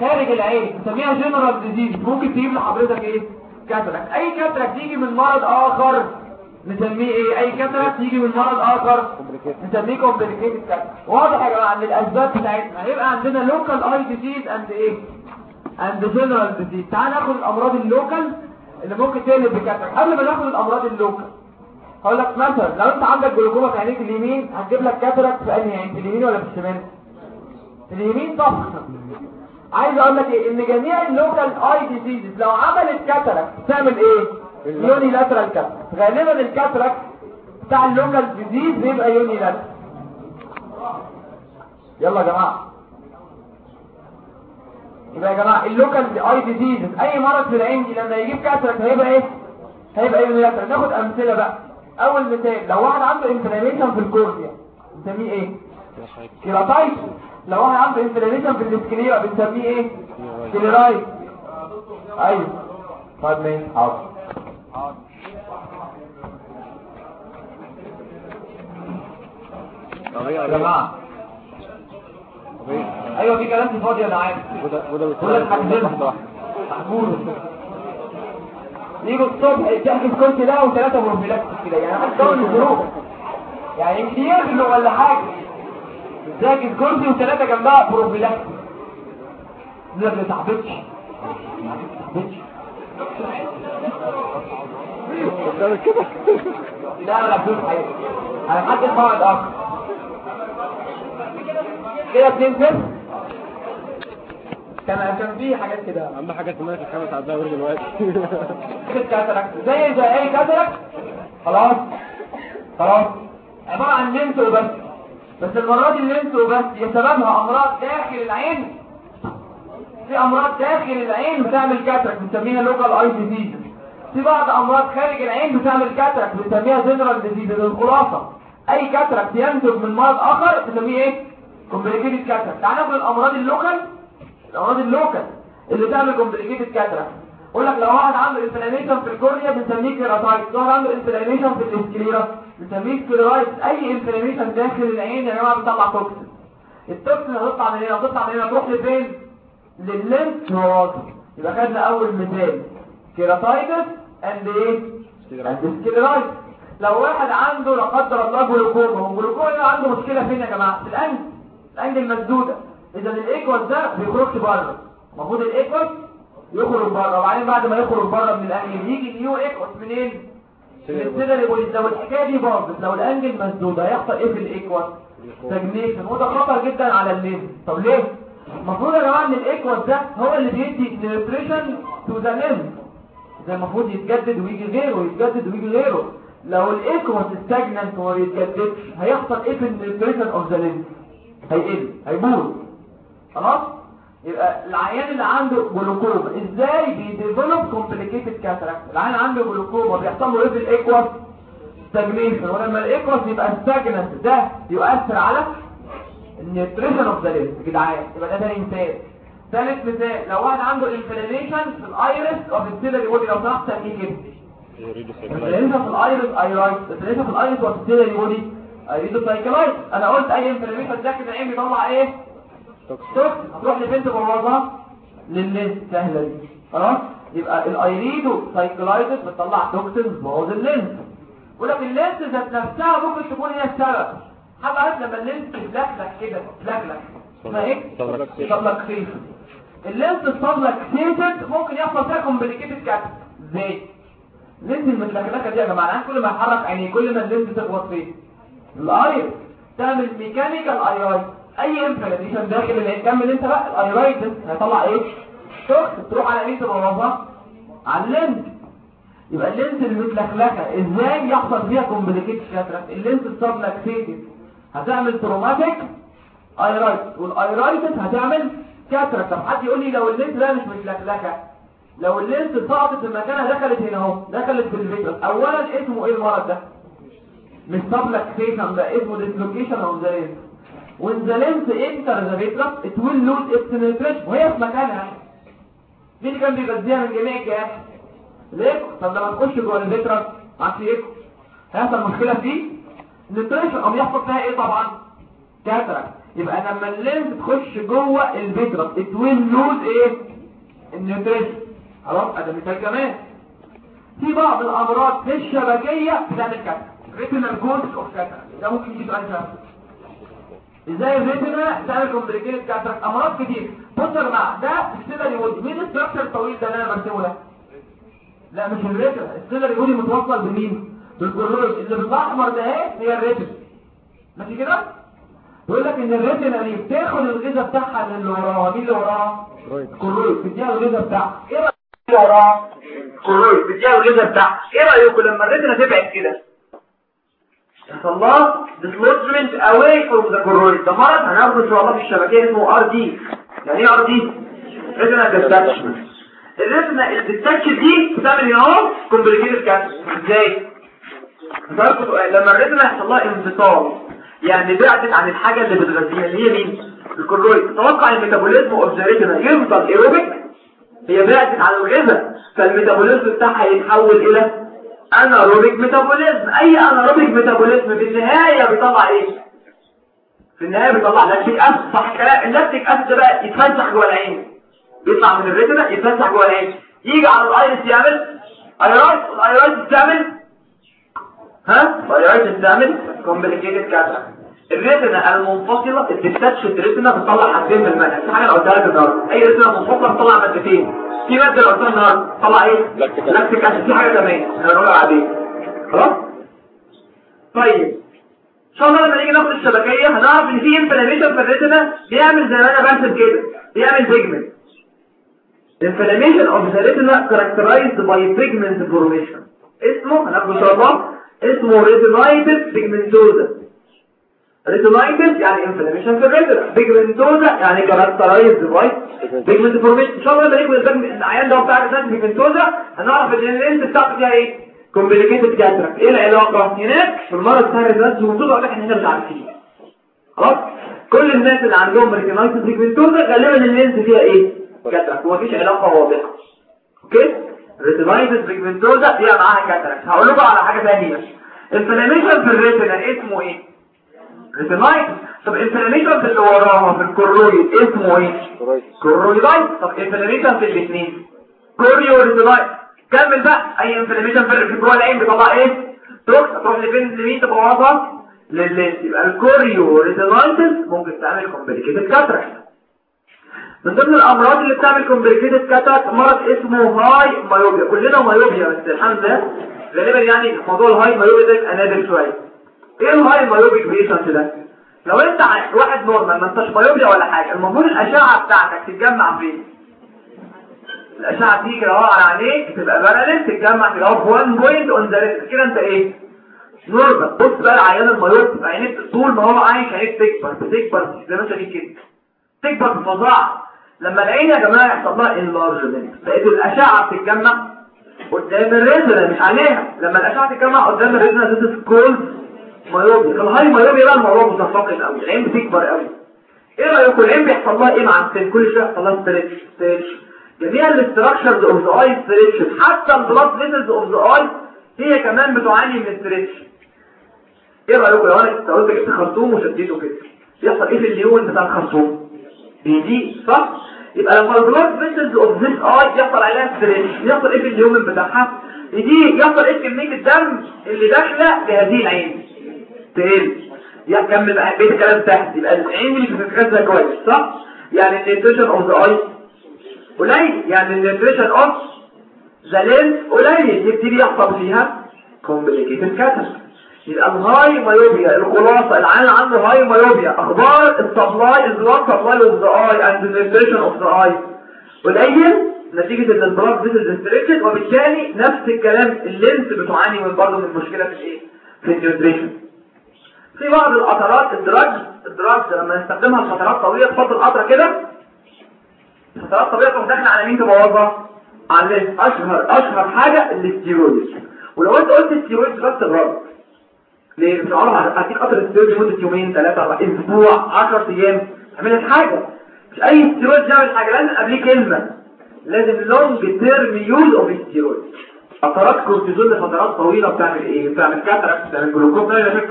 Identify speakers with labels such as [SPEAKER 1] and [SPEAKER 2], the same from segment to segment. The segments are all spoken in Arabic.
[SPEAKER 1] خارج العين نسميها general disease ممكن تجيب لحضرتك إيه؟ cataract. أي cataract تيجي من مرض آخر نسميه إيه؟ أي cataract تيجي من مرض آخر نسميه complicated cataract واضح يا جماعة إن الأسباب بتاعتنا. هيبقى عندنا local eye disease and إيه and general disease تعال ناخد الأمراض ال local اللي ممكن تقلب ب cataract. قبل ما ناخد الأمراض ال local هقول لك مثلا لو أنت عندك جلوكوما في عينيك اليمين هتجيب لك cataract في انهي عين في اليمين ولا في الشمال؟ في اليمين طبعا عايز أقول لك إيه؟ إن جميع ال local eye diseases لو عملت cataract تعمل إيه؟ unilateral cataract غالبا ال cataract بتاع ال local disease بيبقى unilateral يلا يا جماعة. يبقى يا جماعة ال local eye diseases أي مرض في العين دي لما يجيب cataract هيبقى إيه؟ هيبقى unilateral ناخد أمثلة بقى. أول مثال لو واحد عنده inflammation في ال cornea نسميه إيه؟ كيراتايتس لو واحد عنده انفلاميشن في الاسكليرا بنسميه إيه؟ سكليرايت أيوه. طيب ماشي حاضر. يا جماعة. أيوه في كلام فاضي أنا عارف
[SPEAKER 2] وده
[SPEAKER 1] محمود يجوا الصبح تحكي الكرسي ده وثلاثه بروفيلاكتس كده. يعني دور الظروف يعني امتياز ولا حاجة. ذاك الكرسي وثلاثه جنبها بروفيلاكتس دي ما
[SPEAKER 2] قدامك كده
[SPEAKER 1] لا أنا بدون حاجة أنا حد موعد اخر كده اتنين صفر كان كان في حاجات كده.
[SPEAKER 2] اهم حاجة تمام في الخمس عدها ورد دلوقتي.
[SPEAKER 1] كده cataract زي زي اي cataract خلاص. خلاص. عبارة عن lens وبس. بس المرة دي ال lens وبس هي سببها أمراض داخل العين في أمراض داخل العين بتعمل cataract بنسميها local eye disease في بعض أمراض خارج العين بتعمل cataract بنسميها general disease الخلاصة. أي cataract ينتج من مرض آخر بنسميه إيه؟ complicated cataract تعال ناخد الأمراض ال local الأمراض ال local اللي تعمل complicated cataract يقول لك لو واحد عنده inflammation في ال cornea بنسميه keratitis لو واحد عنده inflammation في ال sclera بنسميه scleritis أي inflammation داخل العين يا جماعة بتطلع toxin ال toxin هتطلع من هنا هتطلع من هنا تروح لفين؟ لل lens يبقى خدنا أول مثال keratitis and إيه and scleritis لو واحد عنده لا قدر الله جلوكوما هو الجلوكوما ده عنده مشكلة فين يا جماعة؟ في الانج الانج المسدودة. إذا ال aqueous ده بيخرجش بره. المفروض ال aqueous يخرج بره. وبعدين بعد ما يخرج بره من ال angle يجي new aqueous منين؟ من ال ciliary processes. لو الحكاية دي باظت لو ال angle مسدود هيحصل إيه في ال aqueous stagnation. وده خطر جدا على الليمف طب ليه؟ المفروض يا جماعة إن ال aqueous ده هو اللي بيدي nutrition to the lens ده المفروض يتجدد ويجي غيره يتجدد ويجي غيره. لو ال aqueous stagnant وما بيتجددش هيحصل إيه في ال nutrition of the lens هيقل هيبوظ. خلاص؟ يبقى العيان اللي عنده جلوكوما إزاي بي develop complicated cataract العيان عنده جلوكوما بيحصل له إيه في ال aqueous stagnation ولما ال aqueous يبقى stagnant ده يؤثر على ال nutrition of the lens يا جدعان يبقى ده تاني مثال. ثالث مثال لو واحد عنده inflammation في ال iris أو في ال ciliary body لو سمحت سميه كده inflammation في ال iris iritis inflammation في ال iris أو في ال ciliary body iridocyclitis أنا قلت أي inflammation داخل العين بيطلع إيه؟ توكس هتروح لل lens تبوظها لل lens سهلة دي. خلاص؟ يبقى ال iridocyclitis بتطلع toxin تبوظ ال lens يقول لك ال lens ذات نفسها ممكن تكون هي السبب. حد عارف لما ال lens تلخلخ كده تلخلخ اسمها إيه؟ ال lens ال subluxated ممكن يحصل فيها complicated cataract إزاي ال lens المتلخلخة دي يا جماعة كل ما يحرك عينيه كل ما ال lens تخبط فين ال iris تعمل mechanical iritis أي inflammation داخل العين كمل أنت بقى ال iritis هيطلع إيه؟ توكس تروح على مين تبوظها على ال lens يبقى ال lens المتلخلخه إزاي يحصل فيها complicated cataract ال lens ال subluxated هتعمل traumatic iritis وال iritis هتعمل cataract طب حد يقول لي لو ال lens ده مش متلخلخة؟ لو ال lens سقطت في مكانها دخلت هنا أهو دخلت في ال vitreous اولا اسمه إيه المرض ده؟ مش subluxation ده اسمه dislocation of the lens when the lens enter the vitreous it will lose its nutrition. وهي في مكانها مين كان بيغذيها من جميع الجهات. ال aqueous طب لما تخش جوه ال vitreous معاك في aqueous هيحصل مشكلة فيه ال nutrition أو يحصل فيها إيه طبعا؟ cataract يبقى لما ال lens تخش جوه ال vitreous it will lose إيه؟ ال nutrition خلاص أدي مثال كمان. في بعض الأمراض في الشبكية بتعمل cataract retinal causes of cataract ده ممكن يجي سؤال سهل. إزاي ال retina تعمل complicated cataract أمراض كتير. بص يا جماعة ده ال ciliary body مين ال structure الطويل ده اللي أنا برسمه ده؟ لا مش ال retina ال ciliary body متوصل بمين؟ بال choroid اللي بالاحمر ده اهي هي ال retina ماشي كده؟ بيقول لك إن ال retina دي بتاخد الغذاء بتاعها من اللي وراها. مين اللي وراها؟ ال choroid بتديها الغذاء بتاعها. إيه رأيك؟ اللي وراها؟ ال choroid بتديها الغذاء بتاعها. إيه رأيكم لما ال retina تبعد كده؟ لها dislodgement away from the choroid ده مرض هناخده ان شاء الله في الشبكيه اسمه RD يعني إيه RD retina detachment ال retina ال detached دي بتعمل اهو complicated cataract إزاي؟ لما ال retina يحصل لها انفصال يعني بعدت عن الحاجة اللي بتغذيها اللي هي مين؟ ال choroid تتوقع ال metabolism of the retina يفضل ايروبيك هي بعدت عن الغذاء فال metabolism بتاعها يتحول إلى anaerobic metabolism. أي anaerobic metabolism في النهاية بيطلع إيه في النهاية بيطلع lactic acid صح كلام. ال lactic acid ده بقى يتفسح جوه العين. يطلع من ال retina يتفسح جوه العين. يجي على ال iris يعمل. iritis ال iritis تعمل ها؟ ال iritis تعمل complicated cataract ال retina المنفصلة ال detached ال retina بتطلع حاجتين من المنهج. في حاجة أنا قلتها لك النهارده. أي retina منفصلة بتطلع مادتين في مادة قلتها النهارده طلع إيه؟ lactic acid في حاجة كمان أنا بقولها بعدين خلاص؟ طيب. إن شاء الله لما نيجي ناخد الشبكية هنعرف إن في inflammation في ال retina بيعمل زي ما أنا برسم كده. بيعمل pigment inflammation of the retina characterized by pigment formation. اسمه هناخده إن شاء الله. اسمه retinitis pigmentosa. Retinitis يعني inflammation في ال retina pigmentosa يعني characterized by pigment formation ان شاء الله لما نيجي العيان ده بتاع retinitis pigmentosa هنعرف ان ال lens بتاعته فيها إيه complicated cataract إيه العلاقه هناك في المرض بتاع pigmentosa أقول لك إحنا هنا مش عارفين خلاص كل الناس اللي عندهم retinitis pigmentosa غالبا ال lens فيها إيه cataract ومفيش علاقة واضحة okay retinitis pigmentosa فيها معاها cataract هقول لكم على حاجة ثانية ال inflammation في ال retina اسمه إيه retinitis طب ال inflammation في اللي وراها في ال choroid اسمه إيه؟ choroiditis طب inflammation في الاثنين. chorioretinitis كمل بقى. أي inflammation في جوه العين بيطلع إيه؟ toxins تروح لفين؟ لمين؟ تبقى واضحه لل lens يبقى ال chorioretinitis ممكن تعمل complicated cataract من ضمن الأمراض اللي بتعمل complicated cataract مرض اسمه high myopia كلنا myopia بس الحمد لله. غالبا يعني موضوع ال high myopia ده نادر شوية. إيه ال high myopic patient ده لو أنت واحد normal ما أنتش myopia ولا حاجة المفروض الأشعة بتاعتك تتجمع فين؟ الأشعة تيجي كده على عينيك تبقى parallel تتجمع كده في 1 point on the كده أنت إيه؟ normal. بص بقى العيان ال myope عينيك طول ما هو عايش عينيك تكبر بتكبر زي ما أنت كده. تكبر بفظاعه لما العين يا جماعة يحصل لها enlargement بقت الأشعة بتتجمع قدام ال retina مش عليها. لما الأشعة تتجمع قدام ال retina ده is called myopia ال high myopia بقى الموضوع متفاقم قوي العين بتكبر قوي إيه رأيكم؟ العين بيحصل لها إيه مع السن؟ كل شوية يحصل لها stretch stretch جميع ال structures of the eye stretch حتى ال blood vessels of the eye هي كمان بتعاني من stretch إيه رأيكم لو أنا قلت جبت خرطوم وشديته كده. يحصل إيه في اليوم بتاع الخرطوم؟ بيضيق صح؟ يبقى لما ال blood vessels of this eye يحصل عليها ستريتش يحصل إيه في اليوم بتاعها؟ دي يحصل إيه كمية الدم اللي داخلة لهذه العين؟ تقل يكمل بقى؟ بقيت الكلام تحت يبقى العين اللي بتتغذى كويس صح؟ يعني ال nutrition of the eye قليل. يعني ال nutrition of the lens قليل. يبتدي يحصل فيها complicated cataract يبقى ال high myopia الخلاصة. العين عنده high myopia أخبار ال supply ال blood supply of the eye and ال nutrition of the eye قليل. نتيجة إن ال blood vessels stretched وبالتالي نفس الكلام ال lens بتعاني من برضه من مشكلة في الإيه؟ في ال nutrition في بعض القطرات ال drugs ال drugs لما نستخدمها لفترات طويلة تحط القطرة كده. فترات طويلة تروح داخله على مين تبوظها؟ على أشهر أشهر حاجة الاستيرويد. ولو أنت قلت الستيرويد بس غلط ليه؟ مش عارف هديك قطر الستيرويد لمدة يومين ثلاثة أربعة أسبوع 10 أيام. تعمل حاجة. مش أي ستيرويد يعمل حاجة. لازم قبليه كلمة. لازم long term use of steroid فترات كورتيزون لفترات طويلة بتعمل إيه؟ بتعمل cataract بتعمل جلوكوز بتعمل حاجات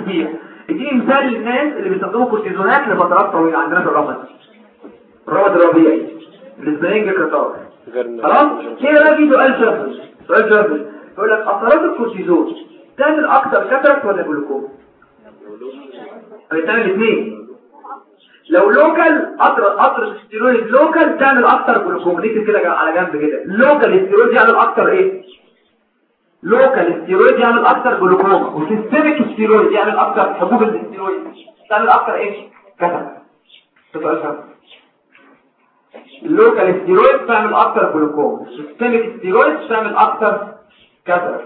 [SPEAKER 1] اديني مثال للناس اللي بيستخدموا كورتيزونات لفترات طويلة عندنا في الرمد الرمد الربيعي ال spring catarrh. خلاص؟ كده بقى في سؤال شفوي سؤال شفوي يقول لك قطرات الكورتيزون تعمل أكتر cataract ولا جلوكوما بتعمل الاثنين لو local قطرة قطرة steroid local تعمل أكتر جلوكوما نكتب كده على جنب كده. local steroid يعمل أكتر إيه؟ local steroid يعمل أكتر glaucoma و systemic steroid يعمل أكتر حبوب الستيرويد تعمل أكتر cataract. سؤال فاهم ال local steroid تعمل أكتر glaucoma ال systemic steroid تعمل أكتر cataract.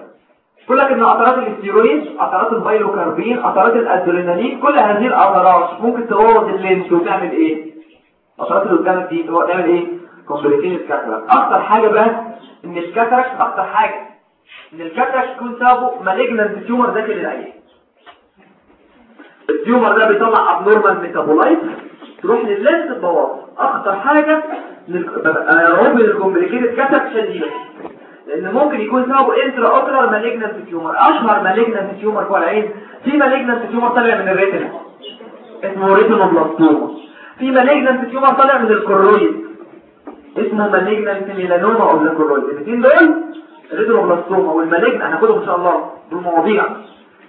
[SPEAKER 1] قال لك ان قطرات الاستيرويد قطرات ال pilocarpine قطرات الأدرينالين كل هذه القطرات ممكن تبوظ ال lens وتعمل إيه؟ قطرات اللي قدامك دي تعمل إيه؟ complicated cataract أخطر حاجة بقى إن ال cataract أخطر حاجة. إن ال cataract يكون سببه malignant tumor داخل العين ال tumor ده بيطلع abnormal metabolite تروح لل lens تبوظ. أخطر حاجة من ال complicated cataract شديده لأن ممكن يكون سببه intraocular malignant tumor أشهر malignant tumor جوه العين. في malignant tumor طالع من ال retina اسمه retinoblastoma في malignant tumor طالع من ال choroid. اسمه malignant melanoma of the choroid الاثنين دول ال retinoblastoma وال malignant هناخدهم إن شاء الله بالمواضيع.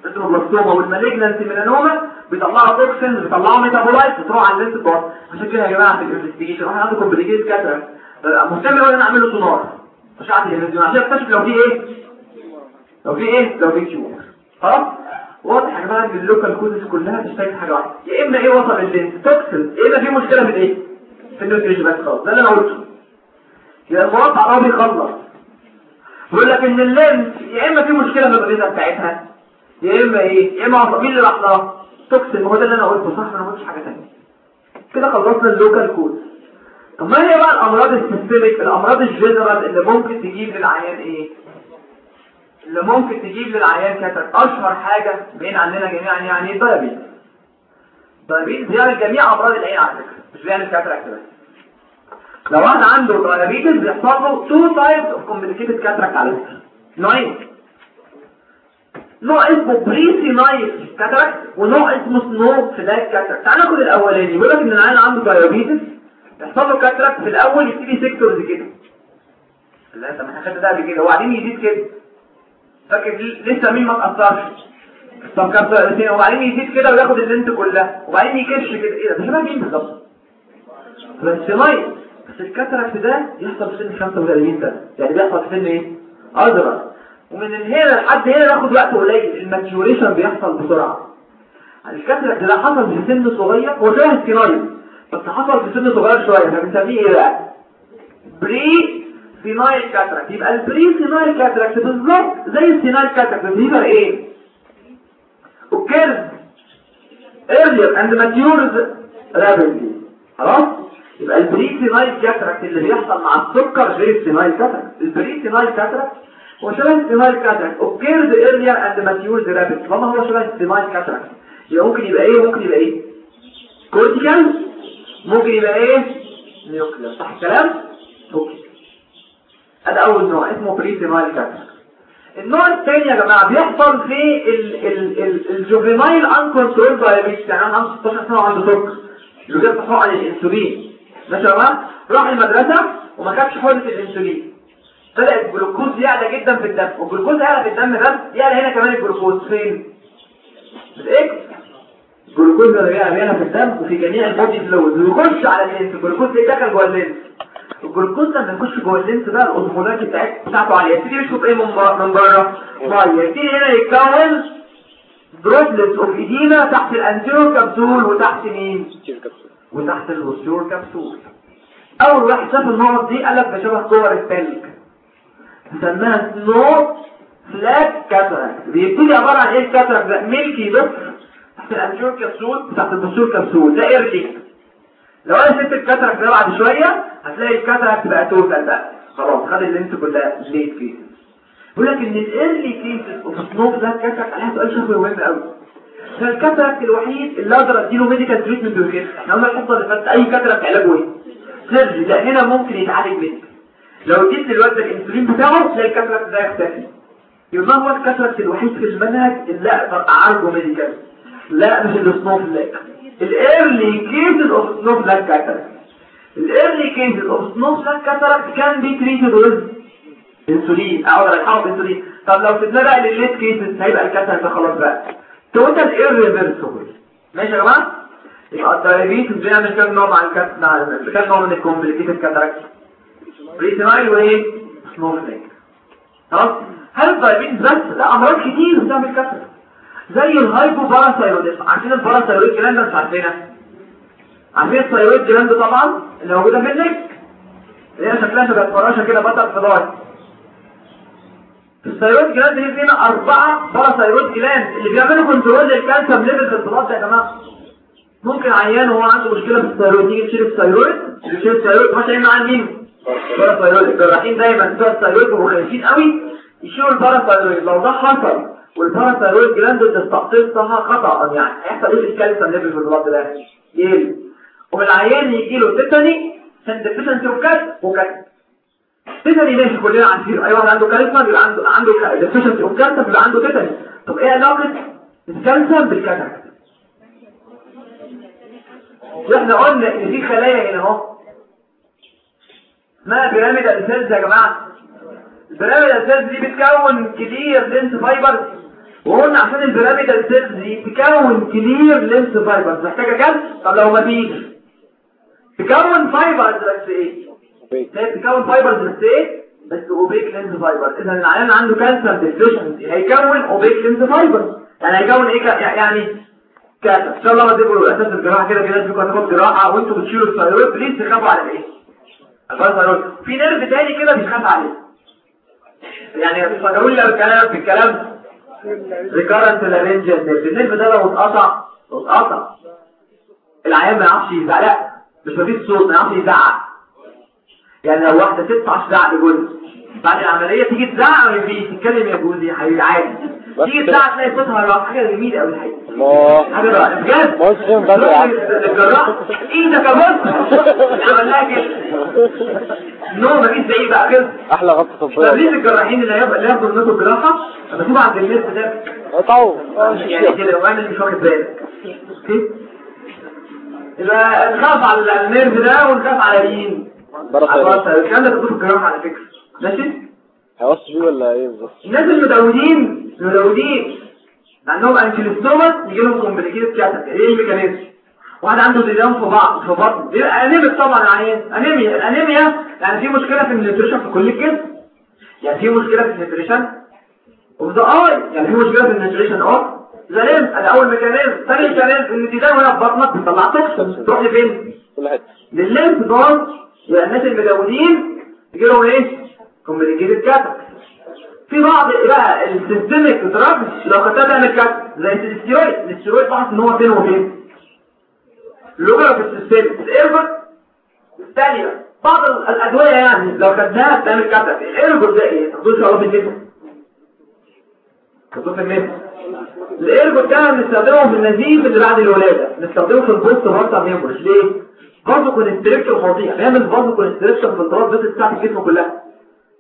[SPEAKER 1] ال retinoblastoma وال malignant melanoma بيطلعوا toxin بيطلعوا metabolite بتروح على ال lens برضه عشان كده يا جماعة في ال investigation واحد عنده complicated cataract مهتم ولا نعمل له سونار أشعة الهيماتيوم عشان أكتشف لو في إيه؟ لو في إيه؟ لو في tumor خلاص؟ واضح يا جماعة إن ال local causes كلها تشتغل حاجة واحدة. يا إما إيه وصل ال lens toxin يا إما في مشكلة من إيه في ال nutrition بس خلاص. ده اللي أنا قلته. يا الموضوع عربي يخلص بيقول لك إن ال lens يا إما في مشكلة من الغذاء بتاعتها يا إما إيه يا إما مين اللي راح لها toxin هو ده اللي أنا قلته صح؟ أنا ما قلتش حاجة ثانية كده خلصنا ال local causes طب ما هي بقى الأمراض ال systemic الأمراض الجنرال اللي ممكن تجيب للعيان إيه؟ اللي ممكن تجيب للعيان cataract أشهر حاجة بين عننا جميعا يعني ال diabetes ال diabetes بيعمل جميع أمراض العين على فكرة مش بيعمل cataract بس. لو واحد عنده diabetes بيحصل له two types of complicated cataract على نوعين نوع اسمه presenile cataract ونوع اسمه snowflake cataract تعال ناخد الأولاني. بيقول لك إن العيان عنده diabetes يحصل له cataract في الأول يبتدي sectors كده. لا انت ما خدت ده قبل كده. وبعدين يزيد كده. فاكر لسه مين ما اتاثرش كام وبعدين يزيد كده وياخد ال lens كلها. وبعدين يكش كده. إيه ده؟ شبه مين بالظبط؟ بس ماي بس ال cataract ده يحصل في سن 35 سنه يعني بيحصل في سن إيه؟ أزرق. ومن هنا لحد هنا ياخد وقت قليل. ال maturation بيحصل بسرعة. ال cataract ده حصل في سن صغير هو شبه ال senile بس حصل في سن صغير شوية. إحنا بنسميه إيه بقى؟ presenile cataract يبقى ال presenile cataract بالظبط زي ال senile cataract بيبقى إيه؟ Occurs earlier and matures rapidly. خلاص؟ يبقى ال presenile cataract اللي بيحصل مع السكر غير ال senile cataract. ال presenile cataract هو شبه ال senile cataract. Occurs earlier and matures rapidly طالما هو شبه ال senile cataract؟ يبقى ممكن يبقى إيه؟ ممكن يبقى إيه؟ cortical ممكن يبقى إيه؟ nuclear صح الكلام؟ okay هذا أول نوع اسمه presenile cataract. النوع الثاني يا جماعة بيحصل في ال ال ال ال juvenile uncontrolled diabetes يعني أنا عنده 16 سنة وعنده سكر. اللي جاب حقن الإنسولين. ماشي راح المدرسة وما خدش حقنه الانسولين. بدأ الجلوكوز يعلى جدا في الدم والجلوكوز يعلى في الدم ده يعلى هنا كمان الجلوكوز. فين؟ في ال aqueous. الجلوكوز ده بيعلى هنا في الدم وفي جميع ال body fluid. ويخش على ال lens الجلوكوز ده دخل جوه ال lens. الجلوكوز لما يخش جوه ال lens بقى ال osmolarity بتاعته عالية. يبتدي يشرب إيه من بره؟ ميه يبتدي هنا يتكون droplets of edema تحت ال anterior capsule وتحت مين؟ وتحت ال posterior capsule أول واحد شاف النقط دي قال لك ده شبه كور التلج. سماها snowflake cataract. بيبتدي عبارة عن إيه؟ ال cataract ده. milky بس تحت ال anterior capsule تحت ال posterior capsule ده early لو أنا سبت ال cataract ده بعد شوية هتلاقي ال cataract بقى total بقى. خلاص خد ال lens كلها. late case بيقول لك إن ال early cases of snowflake cataract عليها سؤال شفوي مهم قوي ده ال cataract الوحيد اللي أقدر أديله medical treatment وكده إحنا قلنا الحصه اللي فاتت أي cataract علاجه إيه surgery ده هنا ممكن يتعالج منه. لو اديت دلوقتي الإنسولين بتاعه تلاقي ال cataract ده يختفي. يبقى هو ال cataract الوحيد في المنهج اللي أقدر أعالجه medical لا مش ال snowflake ال early cases of snowflake cataract ال early cases of snowflake cataract can be treated انسولين اقعد ارحمه بإنسولين. طب لو سيبنا بقى لل late cases هيبقى ال cataract خلاص بقى. total irreversible ماشي يا جماعة ال diabetes بيعمل كام نوع مع ال cat مع كام نوع من ال complicated cataract presenile وايه snowflake خلاص هل ال diabetes بس لا امراض كتير بتعمل cataract زي ال hypoparathyroidism عارفين ال parathyroid gland مش عارفينها عارفين ال thyroid gland طبعا اللي موجوده في ال neck اللي هي شكلها شبه فراشه كده butterfly ال thyroid gland دي فيها أربعة parathyroid gland اللي بيعملوا control لل calcium level في ال blood يا جماعة. ممكن عيان وهو عنده مشكلة في ال thyroid يجي يشيل ال thyroid يشيل ال thyroid مش هيمنع عن مين؟ parathyroid الجراحين دايما بتوع ال thyroid بيبقوا خايفين قوي يشيلوا ال parathyroid لو ده حصل وال parathyroid gland تستقطبها خطأ يعني. هيحصل إيه في ال calcium level في ال blood ده؟ يقل. ومن يجي له tetany deficiency of calcium و calcium tetany ماشي كلنا عارفين. اي واحد عنده كالسيوم يبقى عنده عنده deficiency of calcium يبقى عنده tetany طب إيه علاقة الكالسيوم بال cataract وإحنا قلنا إن في خلايا هنا أهو. اسمها pyramidal cells يا جماعة؟ ال pyramidal cells دي بتكون clear lens fibers وقلنا عشان ال pyramidal cells دي تكون clear lens fibers محتاجة كام طب لو ما فيش. تكون fibers بس إيه؟ تكون fibers بس إيه بس opaque lens fiber. إذا العيان عنده calcium deficiency هيكون opaque lens fiber يعني هيكون إيه؟ يعني كانسر إن شاء الله ما تبقوا أساس الجراحة كده كده أنتوا هتاخدوا جراحة وأنتوا بتشيلوا ال thyroid please تخافوا على إيه ال thyroid في nerve تاني كده بيخاف عليه. يعني فاكروا لي الكلام في الكلام. recurrent laryngeal ال nerve ده لو اتقطع اتقطع العيان ما يعرفش يزعق مش مفيش صوت ما يعرفش يزعق. يعني لو واحدة تدفع زعق لجوز بعد العملية تيجي تزعق ولا تتكلم يا جوزي حبيبي عادي. تيجي تزعق تلاقي صوتها راح. حاجة جميلة قوي الحقيقة. الله حاجة رائعة. بجد؟
[SPEAKER 2] مسلم يا عم.
[SPEAKER 1] الجراح إيدك يا بص عملناها كده no مفيش زي بقى كده.
[SPEAKER 2] أحلى غطس
[SPEAKER 1] طب
[SPEAKER 2] طبيه
[SPEAKER 1] ليه الجراحين اللي هيبقى اللي ياخدوا منكم جراحة؟ اما تبقى عند الناس ده
[SPEAKER 2] قطعوا
[SPEAKER 1] يعني كده وأنا مش واخد بالك أوكي يبقى نخاف على ال nerve ده ونخاف على مين الوسط. الكلام ده بتقول على فكرة. ماشي؟
[SPEAKER 2] هيوصل بيه ولا إيه بالظبط؟
[SPEAKER 1] الناس المدودين المدودين عندهم ancylostoma يجي لهم complicated cataract إيه ال mechanism واحد عنده ديدان في بعض في بطن. بيبقى anemic طبعا العيان أنيميا الانيميا يعني في مشكلة في ال nutrition في كل الجسم يعني في مشكلة في ال nutrition. of the eye يعني في مشكلة في ال nutrition. of the lens ده أول mechanism ثاني mechanism إن الديدان وهي في بطنك بتطلع toxin تروح لفين؟
[SPEAKER 2] كل حتة.
[SPEAKER 1] للليمف يبقى الناس المدودين يجي لهم إيه complicated cataract في بعض بقى ال systemic drugs لو خدتها تعمل cataract زي ال steroid ال steroid بحث إن هو فين وفين اللغة في ال system. ال ergot الثانية بعض ال- الأدوية يعني لو خدناها تعمل cataract ال ergot ده إيه؟ شاء الله في النسا تاخدوه في النسا ال ergot ده بنستخدمه في النزيف اللي بعد الولادة. بنستخدمه في ال postpartum hemorrhage ليه؟ vasoconstriction فظيع. بيعمل vasoconstriction في ال blood vessels بتاعت الجسم كلها.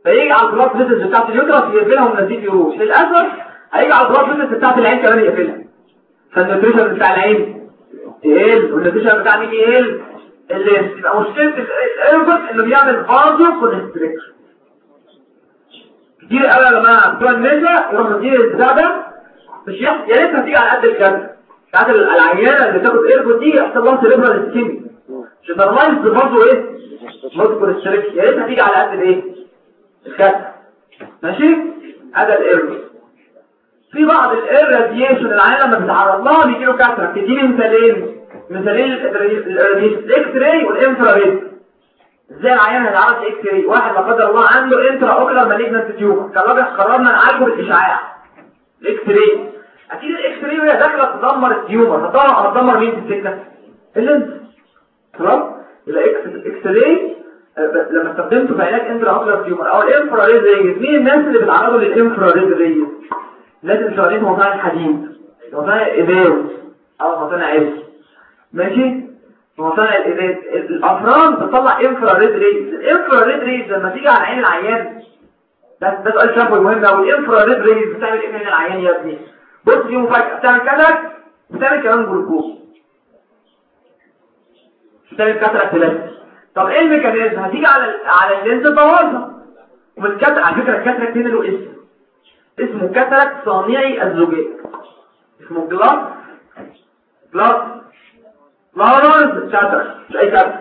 [SPEAKER 1] فيجي على ال blood vessels بتاعت ال uterus يقفلها والنزيف يروح. للأسف هيجي على vessels بتاعت العين كمان يقفلها. فال nutrition بتاع العين يقل وال nutrition بتاع مين يقل. اللي يبقى مشكلة ال ergot إنه بيعمل vasoconstriction كتير قوي يا جماعة. بتوع النساء يروحوا مدير البتاع ده مش يا ريتها تيجي على قد ال cataract ساعات العيانة اللي تاخد ergot دي يحصل لها cerebral ischemia generalized vaso إيه vasoconstriction يا ريتها تيجي على قد الايه ال cataract. ماشي؟ هذا الإيرور. في بعض ال irradiation العيان لما بيتعرض لها بيجي له cataract تديني مثالين مثالين ال X-ray وال infrared إزاي العيان هيتعرض ل X-ray واحد لا قدر الله عنده intraocular malignant tumor كان قررنا نعالجه بالإشعاع. ال X-ray أكيد ال X-ray وهي داخلة تدمر ال tumor هتدمر هتدمر مين في السكة؟ ال lens خلاص يبقى X-ray لما استخدمته في علاج intra tumor أو ال infrared rays مين الناس اللي بيتعرضوا لل infrared rays لازم شغالين مصانع الحديد. مصانع الازاز أو مصانع عز ماشي؟ مصانع الازاز الافران بتطلع infrared rays ال infrared rays لما تيجي على عين العيان. ده ده سؤال شافوي مهم قوي ال infrared rays بتعمل إيه في عين العيان يا ابني؟ بص دي مفاجاه بتعمل كده بتعمل كمان جلوكوز بتعمل cataract بس طب إيه ال mechanism؟ هتيجي على على ال lens تبوظها ومن cataract على فكرة ال cataract هنا له اسم. اسمه cataract صانعي الزجاج. اسمه glass. glass. blowers cataract مش أي cataract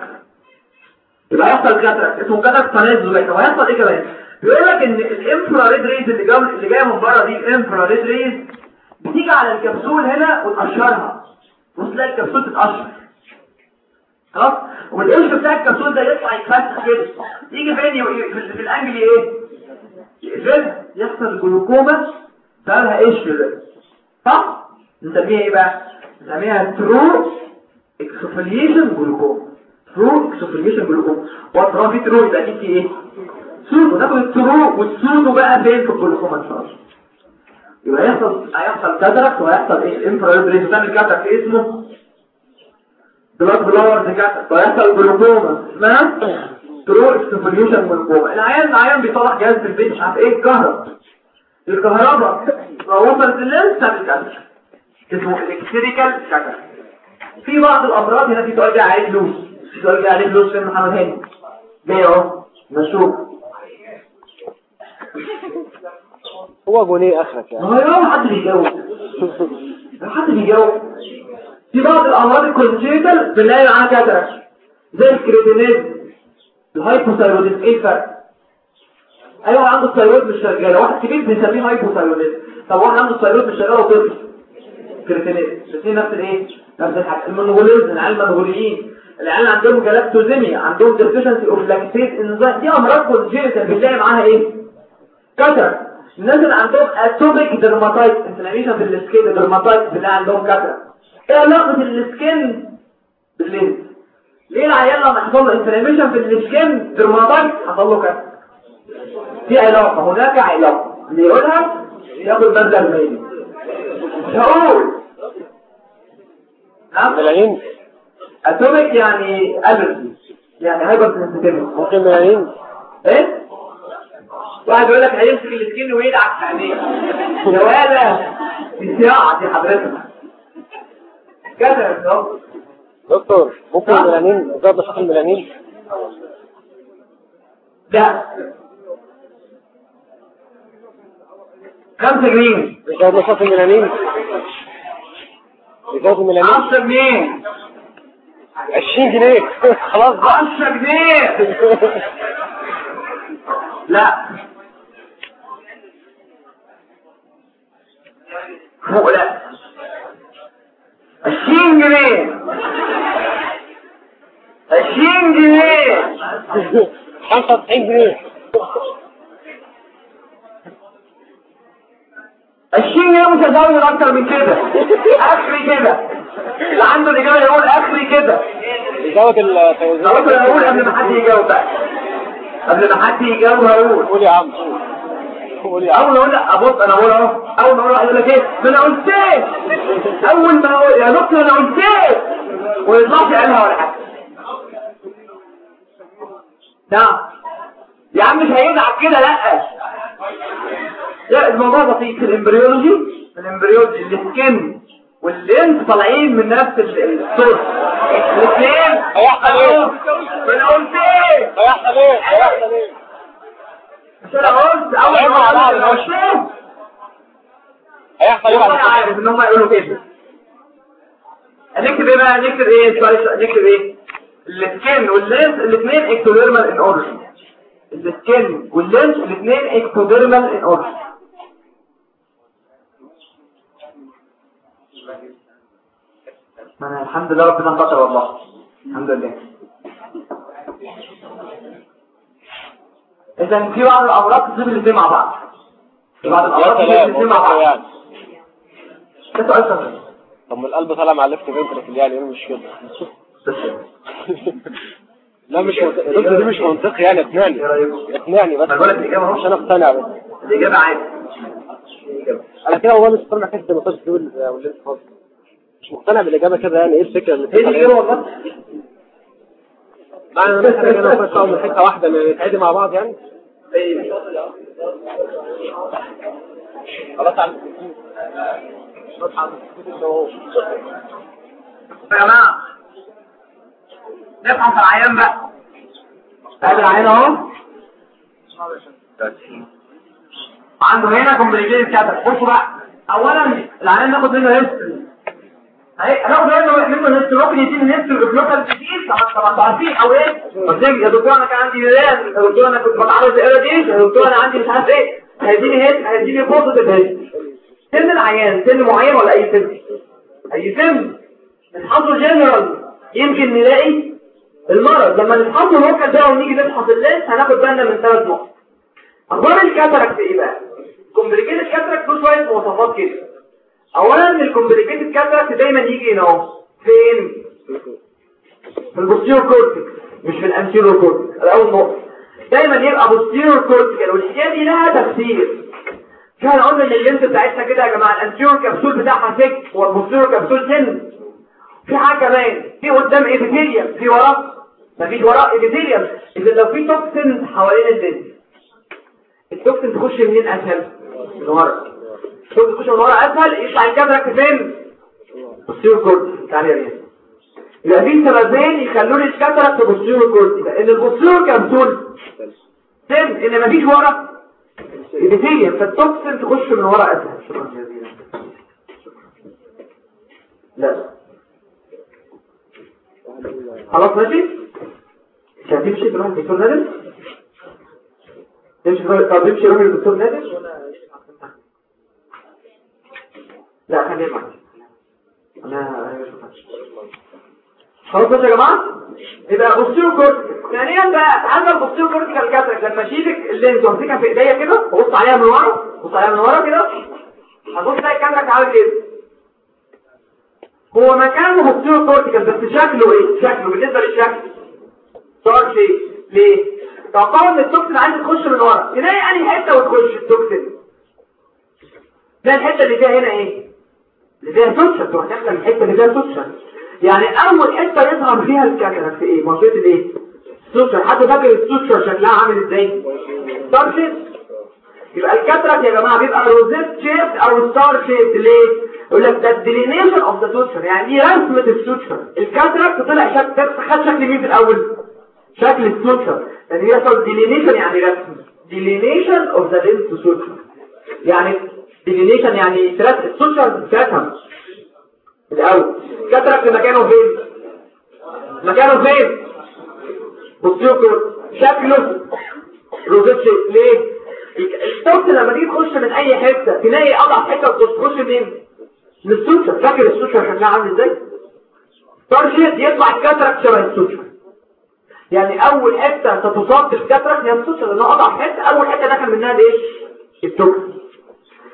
[SPEAKER 1] يبقى هيحصل cataract اسمه cataract صانعي الزجاج. طب هيحصل إيه كمان؟ بيقول لك إن ال infrared rays اللي جاية اللي جاية من بره دي ال infrared rays بتيجي على الكبسول هنا وتقشرها. وتلاقي الكبسول تتقشر خلاص؟ والقشر بتاع الكبسول ده يطلع يتفتح كده يجي فين في, ال angle إيه؟ يقفلها يحصل جلوكوما سببها قشر ده صح؟ نسميها إيه بقى؟ نسميها true exfoliation glaucoma true exfoliation glaucoma وطالما في true يبقى في إيه؟ pseudo ناخد ال true وال pseudo بقى فين في الجلوكوما إن شاء الله. يبقى هيحصل هيحصل cataract وهيحصل إيه؟ ال infrared rays بتعمل cataract اسمه glass blowers cataract وهيحصل جلوكوما اسمها true exfoliation glaucoma العيان العيان بيصلح جهاز في البيت مش عارف إيه الكهرباء الكهرباء لو وصلت ال lens تعمل cataract اسمه electrical cataract في بعض الأمراض هنا في سؤال جاي عليه فلوس في سؤال جاي عليه فلوس فين محمد هاني. جاي اهو نشوف
[SPEAKER 2] هو جونيه آخرك يعني.
[SPEAKER 1] ما هو يوم حد بيجاوب. لو حد بيجاوب. في بعض الامراض ال congenital بنلاقي معاها cataract زي ال cretinism ال hypothyroidism إيه الفرق أيوه عنده ال thyroid مش شغاله واحد كبير بنسميه hypothyroidism طب واحد عنده ال thyroid مش شغاله وطفل cretinism الاثنين نفس الايه نفس الحاجة ال mongolism العيال المنغوليين العيال عندهم galactosemia عندهم deficiency of lactase enzyme دي امراض congenital بنلاقي معاها إيه cataract الناس اللي عندهم atopic dermatitis inflammation في ال skin dermatitis اللي عندهم cataract إيه علاقه ال skin بال lens ليه العيال لما حصل له inflammation في ال skin dermatitis حصل له cataract في علاقة هناك علاقه اللي يقولها ياخد مبلغ مالي مش هقول نعم
[SPEAKER 2] ملايين
[SPEAKER 1] atopic يعني allergy يعني هايبر سنسيتيفيتي
[SPEAKER 2] ممكن ملايين
[SPEAKER 1] إيه؟ واحد يقول لك هيمسك السكين ويدعك في عينيه يا ولا دي صياعة دي حضرتك. كده دكتور
[SPEAKER 2] دكتور ممكن؟ ملايين ضرب شكل ملايين
[SPEAKER 1] لا. خمسة جنيه.
[SPEAKER 2] يجاوب نصف الملايين يجاوب الملايين
[SPEAKER 1] عشرة جنيه.
[SPEAKER 2] 20 جنيه. خلاص بقى.
[SPEAKER 1] عشرة جنيه. لا. هو لا. عشرين جنيه عشرين جنيه
[SPEAKER 2] 95 جنيه.
[SPEAKER 1] عشرين جنيه مش هزود أكتر من كده. أخري كده. اللي عنده الإجابة يقول أخري كده.
[SPEAKER 2] يجاوب التوزيع.
[SPEAKER 1] أنا هقول قبل ما حد يجاوب بقى. قبل ما حد يجاوب هقول.
[SPEAKER 2] قول يا عم قول يا عم.
[SPEAKER 1] اول ما أقول ابص أنا أقول أهو أول ما أقول يقول لك إيه؟ ما أنا قلت إيه؟ أول ما أقول يا دكتور أنا قلت إيه؟ ويطلعش قالها ولا حاجة. نعم يا عم مش هيدعك كده لا. لا الموضوع بسيط. في الإمبريولوجي في الإمبريولوجي السكن واللينس طالعين من نفس ال- الصوت الاثنين
[SPEAKER 2] هيحصل إيه؟
[SPEAKER 1] ما أنا قلت إيه؟
[SPEAKER 2] هيحصل إيه؟ هيحصل إيه؟
[SPEAKER 1] مش أنا قلت أول ما قلت أنا قلت إيه
[SPEAKER 2] هيحصل إيه بعد
[SPEAKER 1] والله
[SPEAKER 2] كده
[SPEAKER 1] عارف إن هم يقولوا كده نكتب إيه بقى نكتب إيه؟ سؤال نكتب إيه؟ ال skin وال lens الاثنين ectodermal in origin ال skin وال lens الاثنين ectodermal in origin أنا الحمد لله ربنا ستر والله. الحمد لله. اذا في بعض الامراض تصيب الاثنين مع بعض؟ في بعض
[SPEAKER 2] يا
[SPEAKER 1] الامراض تصيب الاثنين مع
[SPEAKER 2] والله
[SPEAKER 1] بعض؟
[SPEAKER 2] يعني
[SPEAKER 1] ده سؤال؟ سهل
[SPEAKER 2] طب ما القلب طالع مع الليفت فنتركل يعني إيه مش كده؟ لا مش منطقي. دي مش منطقي يعني اقنعني.
[SPEAKER 1] رايكم
[SPEAKER 2] اقنعني بس.
[SPEAKER 1] ما بقولك الإجابة أهو.
[SPEAKER 2] عشان أقتنع بس.
[SPEAKER 1] الإجابة عادي.
[SPEAKER 2] أنا كده والله مش مقتنع حتة ما تقدرش تقول واللي أنت فاضي مش مقتنع بالإجابة كده يعني إيه الفكرة اللي
[SPEAKER 1] هي دي الإجابة والله
[SPEAKER 2] معنى أن إحنا كده نخش من حتة واحدة نتعدي مع بعض يعني. خلاص عم
[SPEAKER 1] يا جماعة نفهم في العيان بقى هذا العيان أهو. عنده هنا complicated cataract. بصوا بقى. اولا العيان ناخد منه history هناخد منه منه history ممكن يديني history ب local كتير طبعا عارفين إيه لك يا دكتور أنا كان عندي ميلان يا دكتور أنا كنت بتعرض ل irradiation يا دكتور أنا عندي مش عارف إيه. هيديني هيد هيديني positive هيد سن العيان سن معين ولا أي سن؟ أي سن. نفحصه جنرال. يمكن نلاقي المرض. لما نفحصه local ده ونيجي نفحص ال lens هناخد بالنا من ثلاث نقط. أخبار ال cataract إيه بقى؟ complicated cataract شوية مواصفات كده. اولا ال complicated cataract دايما يجي هنا فين؟ في ال posterior cortex مش في ال anterior cortex الأول نقطة. دايما يبقى posterior cortex والحكايه دي لها تفسير. كان قلنا إن ال lens بتاعتنا كده يا جماعة ال anterior capsule بتاعها thick وال posterior capsule thin. في حاجة كمان في قدام epithelium في وراه مفيش وراه epithelium. إذا لو في toxin حوالين ال lens ال toxin تخش منين أسهل؟ من ورا ال toxin تخش من ورا اسهل يطلع ال cataract فين posterior cortex تعالى يا ريس يبقى في سببين يخلوني ال cataract posterior cortex ان ال posterior capsule سن ان مفيش ورا ايبيثيليوم فالتوكسين تخش من ورا اسهل لا خلاص ماشي مش هتمشي تروح للدكتور نادر تمشي طب تمشي روح للدكتور نادر لا خليها معاك أنا خلاص يا جماعة. يبقى posterior cortical ثانيا بقى تعالى posterior cortical cataract لما اشيلك ال lens وامسكها في إيديا كده وابص عليها من ورا بص عليها من ورا كده. هتبص تلاقي ال cataract عامل كده هو مكانه posterior cortical بس شكله إيه؟ شكله بالنسبة للشكل. star shape ليه؟ توقعوا إن ال toxin عايز تخش من ورا. تلاقي أنهي حتة وتخش ال toxin ده الحتة اللي فيها هنا إيه؟ اللي فيها toxin تروح داخله الحتة اللي فيها toxin يعني اول حتة يظهر فيها ال cataract في إيه؟ منطقه الايه ال suture حد فاكر ال suture شكلها عامل إزاي؟ star shape يبقى ال cataract يا جماعة بيبقى rosette shape أو star shape ليه؟ يقول لك ده ال delineation of the suture يعني دي رسمة ال suture ال cataract طلع شكل خد شكل مين في الأول؟ شكل ال suture يعني يحصل delineation يعني رسم delineation of the lens suture يعني delineation يعني ترسم ال suture ترسم الأول. cataract مكانه فين؟ مكانه فين؟ بصيوكو شكله. rosette shape ليه؟ الصوت لما تيجي تخش من أي حتة تلاقي أضعف حتة تخش منين من ال suture فاكر ال suture شكلها عامل إزاي؟ star shape يطلع ال cataract شبه ال suture يعني أول حتة تتصاب بال cataract هي ال suture لانها أضعف حتة. أول حتة دخل منها الايه ال toxin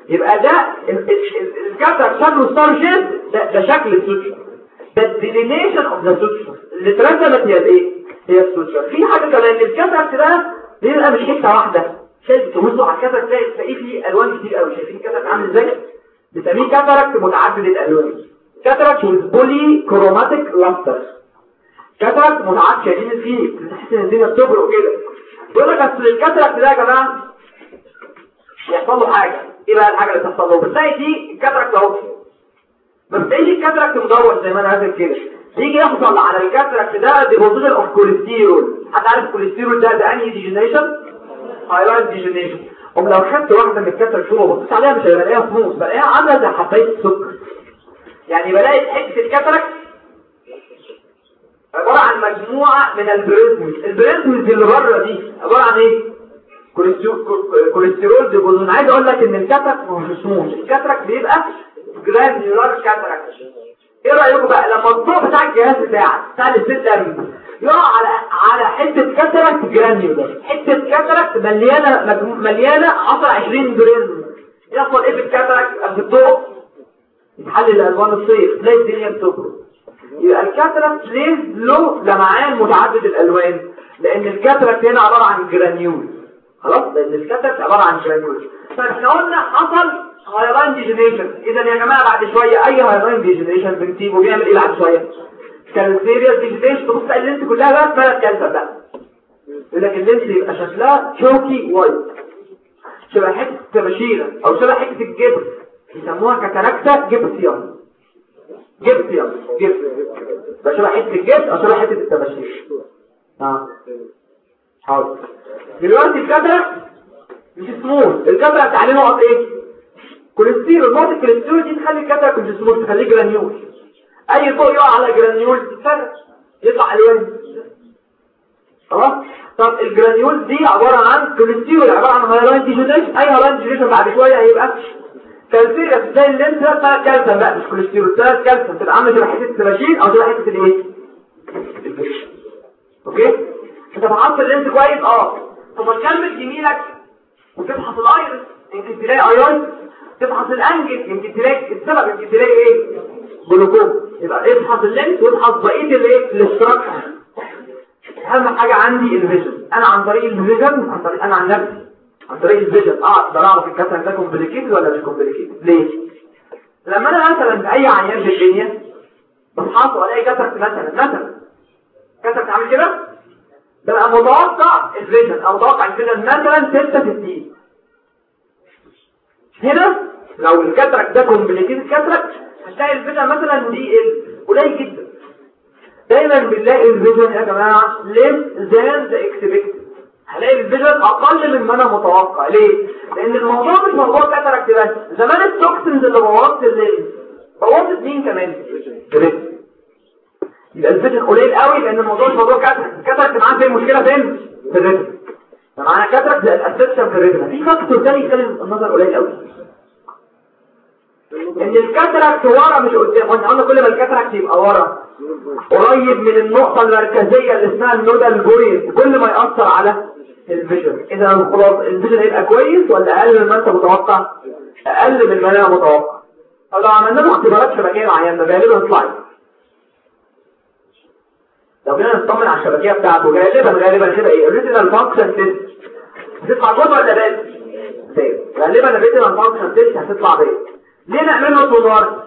[SPEAKER 1] يبقى ده ال cataract شكله star shape ده, ده شكل ال suture ده ال delineation of the suture اللي اترسمت هي الإيه؟ هي ال suture في حاجة كمان ال cataract ده بيبقى مش حتة واحدة. شايف تبصوا على ال cataract تلاقي تلاقيه فيه ألوان كتير قوي شايفين ال cataract عامل إزاي؟ بنسميه cataract متعدد الألوان. cataract polychromatic luster cataract متعدد شايفين فيه تحس إن الدنيا بتبرق كده. بيقول لك أصل ال cataract ده يا جماعة يحصل له حاجة. إيه بقى الحاجة اللي تحصل له؟ بتلاقي دي ال cataract أهو. ما بتلاقيش ال cataract مدور زي ما أنا عامل كده؟ يجي يحصل على ال cataract ده deposition of cholesterol حد عارف الكوليسترول ده ده أنهي degeneration hyaline degeneration هم لو خدت واحدة من ال cataract شو وبصيت عليها مش هلاقيها فلوس بلاقيها عاملة زي حباية السكر يعني بلاقي حتة ال cataract عبارة عن مجموعة من ال prisms. ال prisms اللي بره دي عبارة عن إيه؟ cholesterol deposition عايز أقول لك إن ال cataract مش smooth ال cataract بيبقى granular cataract. إيه رأيكم بقى؟ لما الضوء بتاع الجهاز بتاعك بتاع ال slit lamp يقع على على حتة cataract granular حتة cataract مليانة مليانة 10 20 جرام. يحصل إيه في ال cataract؟ في الضوء. يتحلل لألوان الطيف. تلاقي الدنيا بتبرد يبقى ال cataract ليه له لمعان متعدد الألوان؟ لأن ال cataract هنا عبارة عن granule. خلاص لأن ال cataract عبارة عن granule فاحنا قلنا حصل hyaline degeneration إذا يا جماعة بعد شوية أي hyaline degeneration بنسيبه بيعمل إيه بعد شوية؟ calcareous degeneration تبص على ال lens كلها بقى اسمها كالسيوم بقى. يقول لك ال lens يبقى شكلها chalky white شبه حتة طباشيره أو شبه حتة الجبس يسموها cataracta gypsum gypsum جبس شبه حتة الجبس أو شبه حتة الطباشير آه. حاضر. دلوقتي ال cataract مش smooth. ال cataract عليه نقط إيه؟ كوليسترول. نقط الكوليسترول دي تخلي ال cataract مش smooth تخليه granule. أي ضوء يقع على granule تتفرق. يطلع الوان خلاص طب ال granule دي عبارة عن كوليسترول عبارة عن hyaline degeneration أي hyaline degeneration بعد شوية هيبقى calcareous زي اللي انت بقى كالسيوم بقى مش كوليسترول. خلاص كالسيوم تبقى عامله شبه حتة الطباشير أو شبه حتة الايه okay؟ انت فحصت ال lens كويس؟ آه. طب تكمل جميلك وتفحص ال iris يمكن تلاقي iris تفحص ال angle. يمكن تلاقي السبب. يمكن تلاقي إيه؟ جلوكوم يبقى افحص ال lens وافحص بقية الإيه؟ ال structure. أهم حاجة عندي ال vision. أنا عن طريق ال vision عن طريق أنا عن نفسي. عن طريق ال vision. أقدر أعرف ال cataract ده complicated ولا مش complicated ليه؟ لما أنا مثلا أي عيان في الدنيا بفحصه وألاقي cataract مثلا مثلا. cataract عامل كده؟ ببقى متوقع ال vision. أو متوقع ال vision مثلا 66 هنا لو ال cataract ده complicated cataract هتلاقي ال vision مثلا دي قليل جدا. دايما بنلاقي ال vision يا جماعة less than the expected. هلاقي ال vision أقل من ما أنا متوقع. ليه؟ لأن الموضوع مش موضوع cataract بس زمان ال toxins اللي بوظت الليل بوظت مين كمان. ال retina يبقى ال vision قليل قوي لأن الموضوع مش موضوع cataract معاه فين المشكلة فين؟ في ال retina. معانا cataract زي affection في ال retina. في factor تاني يخلي النظر قليل قوي. إن ال cataract ورا مش قدام. وإحنا قلنا كل ما ال cataract يبقى ورا. قريب من النقطة المركزية اللي اسمها ال nodal point كل ما يأثر على ال vision إذا خلاص ال vision هيبقى كويس ولا أقل مما أنت متوقع؟ أقل من ما أنا متوقع. فلو عملنا له اختبارات شبكيه معينه غالبا يطلع لو جينا نطمن على الشبكية بتاعته. غالبا غالبا كده إيه؟ ال retinal function test هتطلع good ولا bad غالبا ال retinal function test هتطلع bad ليه نعمل له سونار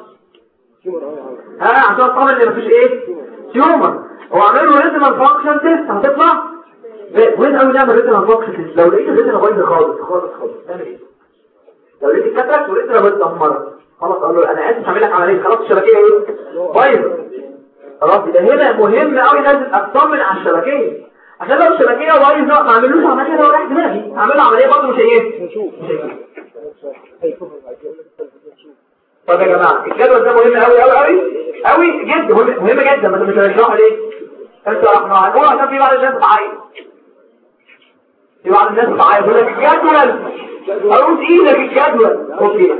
[SPEAKER 1] ها عشان اطمن إن مفيش إيه؟ tumor هو عامل له retinal function test هتطلع؟ وين قوي نعمل retina focus لو لقيت ال retina بايظه خالص. خالص خالص. تعمل إيه لو لقيت ال cataract وال retina متدمره خلاص أقول له أنا آسف هعمل لك عملية. خلاص الشبكية إيه؟ بايظة. خلاص ده هنا مهم قوي لازم اطمن على الشبكية. عشان لو الشبكية بايظة ما اعملوش عملية لو رايح دماغي. اعمل عملية برضه مش إيه طب يا جماعة الجدول ده مهم قوي قوي قوي؟ قوي جدا مهم جدا ما مش هتشرحه ليه؟ انت رحنا هنقول عشان في بعض الناس بتعيط في بعض الناس بتعيط يقول لك الجدول اروس إيدك الجدول؟ okay.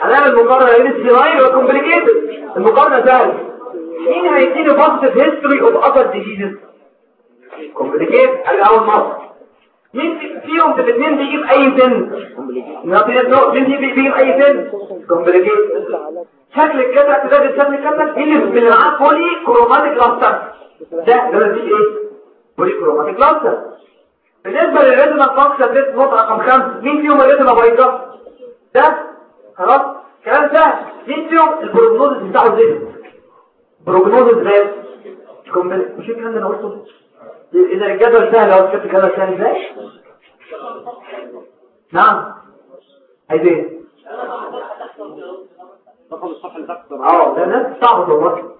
[SPEAKER 1] هنعمل مقارنه بين ال senile وال complicated المقارنة سهله مين هيديني positive history of other diseases complicated ادي أول مرة. مين فيهم في الاثنين بيجيب أي سن؟ مين بيجيب أي سن؟ complicated شكل ال cataract ده شكل ال cataract اللي بيلمع polychromatic luster ده ده إيه؟ polychromatic luster بالنسبة لل retina function test نقطة رقم 5 مين فيهم ال retina بايظة ده. خلاص؟ كلام سهل مين فيهم البروجنوز بتاعه زي بروجنوز زي مش الكلام اللي أنا قلته اذا الجدول سهل لو شفت الجدول سهل إزاي؟ نعم. عايز
[SPEAKER 2] إيه؟
[SPEAKER 1] آه ده ناس صعبه والله.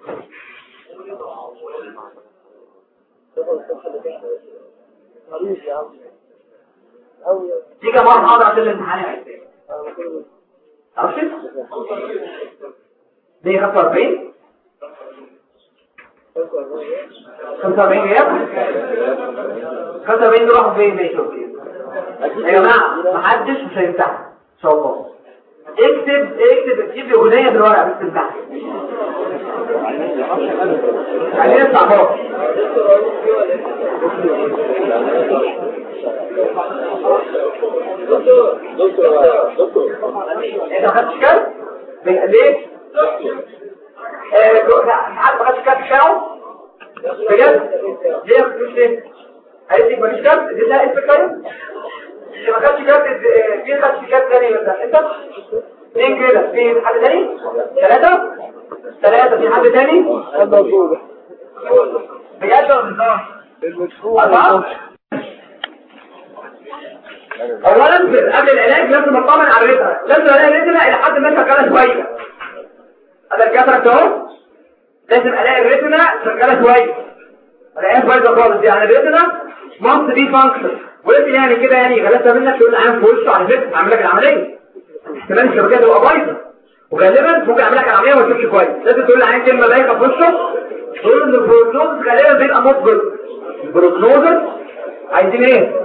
[SPEAKER 1] تيجي مرة حاضر عشان الامتحان يا عرفت؟ دي 45 45 غياب؟ 45 دول راحوا فين ماشي أوكي يا جماعة محدش مش هيمتحن إن شاء الله. اكتب اكتب اكتب اغنيه بالورقه بس تمتحن يعني نطلع بره انت ما خدتش كام؟ ليه؟ حد ما خدش كام بتاعه؟ بجد؟ ليه ما خدتوش ليه؟ قالت لك مفيش كام؟ دي اسمك كام؟ اللي ما خدش كام في خدش كام تاني ولا انت؟ اثنين كده في حد تاني؟ ثلاثة؟ ثلاثة في حد تاني؟ بجد ولا بالظبط؟ أربعة؟ اولا قبل العلاج لازم اطمن على ال retina لازم الاقي ال retina إلى حد ما شغالة شوية هذا ال cataract أهو لازم ألاقي ال retina شغالة شوية ألاقيها بايظه خالص يعني ال retina must be function ولكن يعني كده يعني غلطه منك تقول عام في وشه على فكره أعمل لك العملية. احتمال الشبكية تبقى بايظة. وغالبا ممكن أعمل لك العملية وما تشوفش كويس. لازم تقول لي كلمة بايظة في وشه. تقول إن ال prognosis غالبا بيبقى مصبر. البروجنوز عايزين إيه؟